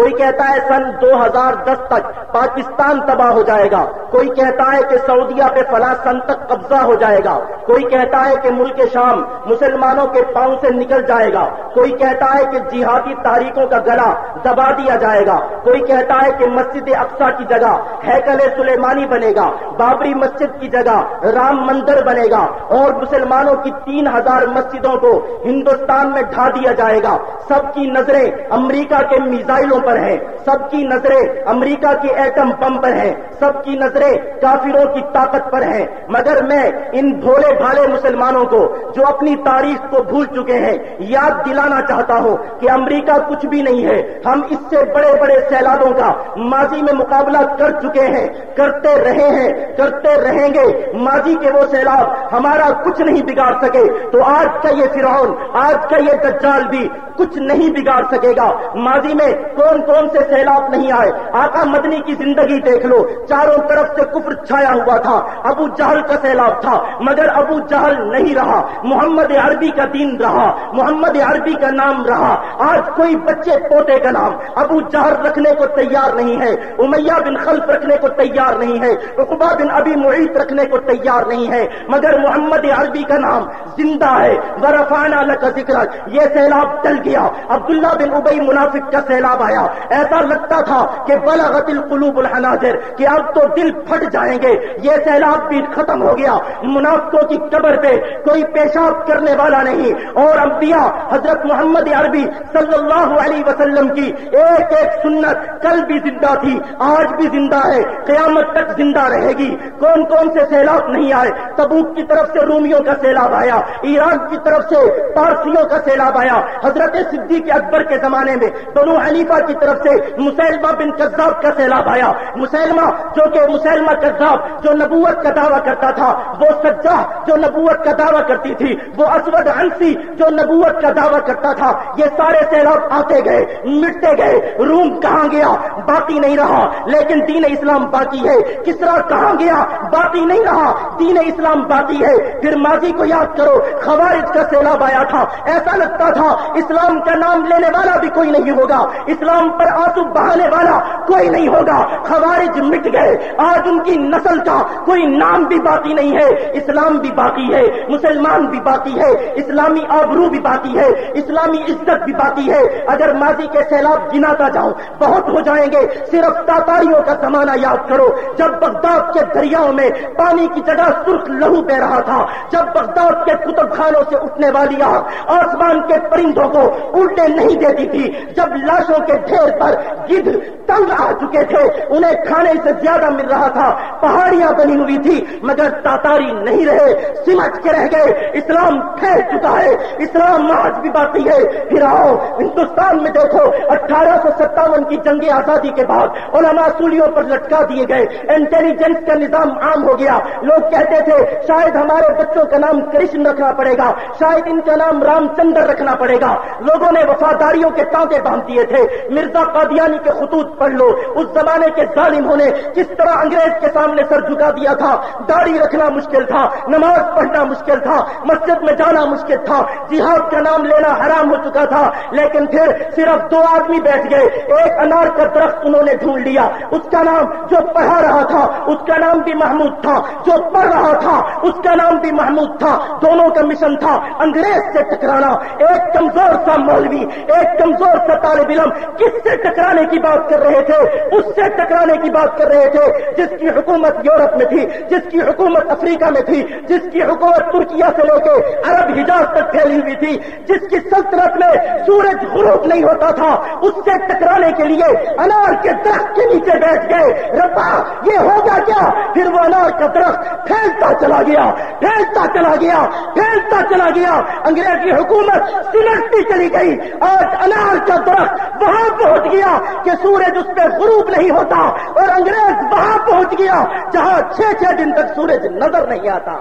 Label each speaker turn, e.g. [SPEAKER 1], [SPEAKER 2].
[SPEAKER 1] کوئی کہتا ہے سن دو ہزار دس تک پاکستان تباہ ہو جائے گا، کوئی کہتا ہے کہ سعودیہ پہ فلاں سن تک قبضہ ہو جائے گا، کوئی کہتا ہے کہ ملک شام مسلمانوں کے پاؤں سے نکل جائے گا، کوئی کہتا ہے کہ جہادی تاریخوں کا گلا دبا دیا جائے گا، کوئی کہتا ہے کہ مسجد اقسا کی جگہ ہیکل سلیمانی بنے گا، بابری مسجد کی جگہ رام مندر بنے گا، اور مسلمانوں کی تین ہزار مسجدوں کو ہندوستان میں ڈھا دیا جائے گا۔ سب کی نظریں امریکہ کے میزائلوں پر ہیں۔ سب کی نظریں امریکہ کے ایٹم بم پر ہیں۔ سب کی نظریں کافروں کی طاقت پر ہیں۔ مگر میں ان بھولے بھالے مسلمانوں کو جو اپنی تاریخ کو بھول چکے ہیں، یاد دلانا چاہتا ہوں کہ امریکہ کچھ بھی نہیں ہے۔ ہم اس سے بڑے بڑے سیلابوں کا ماضی میں مقابلہ کر چکے ہیں۔ کرتے رہے ہیں، کرتے رہیں گے۔ ماضی کے وہ سیلاب ہمارا کچھ نہیں بگاڑ سکے۔ تو آج کا یہ فرعون، آج کا یہ دجال بھی کچھ نہیں بگاڑ سکے گا۔ ماضی میں کون کون سے سیلاب نہیں آئے؟ آقا مدنی کی زندگی دیکھ لو، چاروں طرف سے کفر چھایا ہوا تھا۔ ابو جہل کا سیلاب تھا، مگر ابو جہل نہیں رہا۔ محمد عربی کا دین رہا، محمد عربی کا نام رہا۔ آج کوئی بچے پوتے کا نام۔ ابو جہل رکھنے کو تیار نہیں ہے، امیہ بن خلف رکھنے کو تیار نہیں ہے اقبا بن ابی معیت رکھنے کو تیار نہیں ہے۔ مگر محمد عربی کا نام زندہ ہے۔ برفانہ کا ذکر یہ سیلاب ٹل گیا۔ عبداللہ بن ابئی منافق کا سیلاب آیا۔ ایسا لگتا تھا کہ بلغت القلوب الحناجر، کہ اب تو دل پھٹ جائیں گے۔ یہ سیلاب بھی ختم ہو گیا۔ منافقوں کی قبر پہ کوئی پیشاب کرنے والا نہیں۔ اور انبیاء حضرت محمد عربی صلی اللہ علیہ وسلم کی ایک ایک سنت کل بھی زندہ تھی، آج بھی زندہ ہے، قیامت تک زندہ رہے گی۔ کون کون سے سیلاب نہیں آئے؟ تبوک کی طرف سے رومیوں کا سیلاب آیا، ایران کی طرف سے پارسیوں کا سیلاب آیا۔ حضرت صدیق اکبر کے زمانے میں بنو حلیفہ کی طرف سے مسلمہ بن کذاب کا سیلاب آیا۔ مسلمہ جو کہ مسلمہ کذاب جو نبوت کا دعویٰ کرتا تھا، وہ سجا جو نبوت کا دعویٰ کرتی تھی، وہ اسود انسی جو نبوت کا دعویٰ کرتا تھا، یہ سارے سیلاب آتے گئے، مٹتے گئے، روم کہاں گیا؟ باقی نہیں رہا۔ لیکن دین اسلام باقی ہے۔ کس طرح کہاں گیا؟ باقی نہیں رہا۔ دین اسلام باقی ہے۔ پھر ماضی کو یاد کرو، خوارج کا سیلاب آیا تھا۔ ایسا لگتا تھا، اسلام کا نام لینے والا بھی کوئی نہیں ہوگا۔ اسلام پر آنسو بہانے والا کوئی نہیں ہوگا۔ خوارج مٹ گئے۔ آج ان کی نسل کا کوئی نام بھی باقی نہیں ہے۔ اسلام بھی باقی ہے۔ مسلمان بھی باقی ہے۔ اسلامی آبرو بھی باقی ہے۔ اسلامی عزت بھی باقی ہے۔ اگر ماضی کے سیلاب گناتا جاؤں، بہت ہو جائیں گے۔ صرف تاتاریوں کا زمانہ یاد کرو۔ جب بغداد کے دریاؤں میں پانی کی جگہ سرخ لہو بہ رہا تھا، جب بغداد کے کتب خانوں سے اٹھنے والی آگ آسمان کے پرندوں کو الٹے نہیں دیتی تھی، جب لاشوں کے ڈھیر پر گدھ تنگ آ چکے تھے۔ انہیں کھانے سے زیادہ مل رہا تھا۔ پہاڑیاں بنی ہوئی تھی، مگر تاتاری نہیں رہے۔ سمٹ کے رہ گئے۔ اسلام پھیل چکا ہے۔ اسلام آج بھی باقی ہے۔ پھر آؤ، ہندوستان میں دیکھو۔ اٹھارہ سو ستاون کی جنگ آزادی کے بعد علماء سولیوں پر لٹکا دیے گئے۔ انٹیلیجنس کا نظام عام ہو گیا۔ لوگ کہتے تھے، شاید ہمارے بچوں کا نام کرشن رکھنا پڑے گا۔ شاید ان کا نام رام چندر رکھنا پڑے گا۔ لوگوں نے وفاداریوں کے تانتے باندھ دیے تھے۔ مرزا قادیانی کے خطوط پڑھ لو، اس زمانے کے ظالم ہونے کس طرح انگریز کے سامنے سر جھکا دیا تھا، داڑھی رکھنا مشکل تھا، نماز پڑھنا مشکل تھا، مسجد میں جانا مشکل تھا، جہاد کا نام لینا حرام ہو چکا تھا، لیکن پھر صرف دو آدمی بیٹھ گئے، ایک انار کا درخت انہوں نے ڈھونڈ لیا، اس کا نام جو پڑھا رہا تھا، اس کا نام بھی محمود تھا، جو پڑھ رہا تھا، اس کا نام بھی محمود تھا، دونوں کا مشن تھا، انگریز سے ٹکرانا، ایک کمزور سا مولوی، ایک کمزور سا طالب علم، کس سے ٹکرانے کی بات کر رہے تھے، اس سے ٹکرانے کی بات کر رہے تھے، جس کی حکومت یورپ میں تھی، جس کی حکومت افریقہ میں تھی، جس کی حکومت ترکیا سے لے کے عرب حجاز تک پھیلی ہوئی تھی، جس کی سلطنت میں سورج غروب نہیں ہوتا تھا، اس سے ٹکرانے کے لیے انار کے درخت کے نیچے بیٹھ گئے۔ ربا، یہ ہوگا کیا؟ پھر وہ انار کا درخت پھیلتا چلا گیا، پھیلتا چلا گیا، پھیلتا چلا گیا۔ انگریز کی حکومت سلٹتی چلی گئی۔ آج انار کا درخت وہاں پہنچ گیا کہ سورج اس پہ غروب نہیں ہوتا اور انگریز وہاں پہنچ گیا جہاں چھ چھ دن تک سورج نظر نہیں آتا۔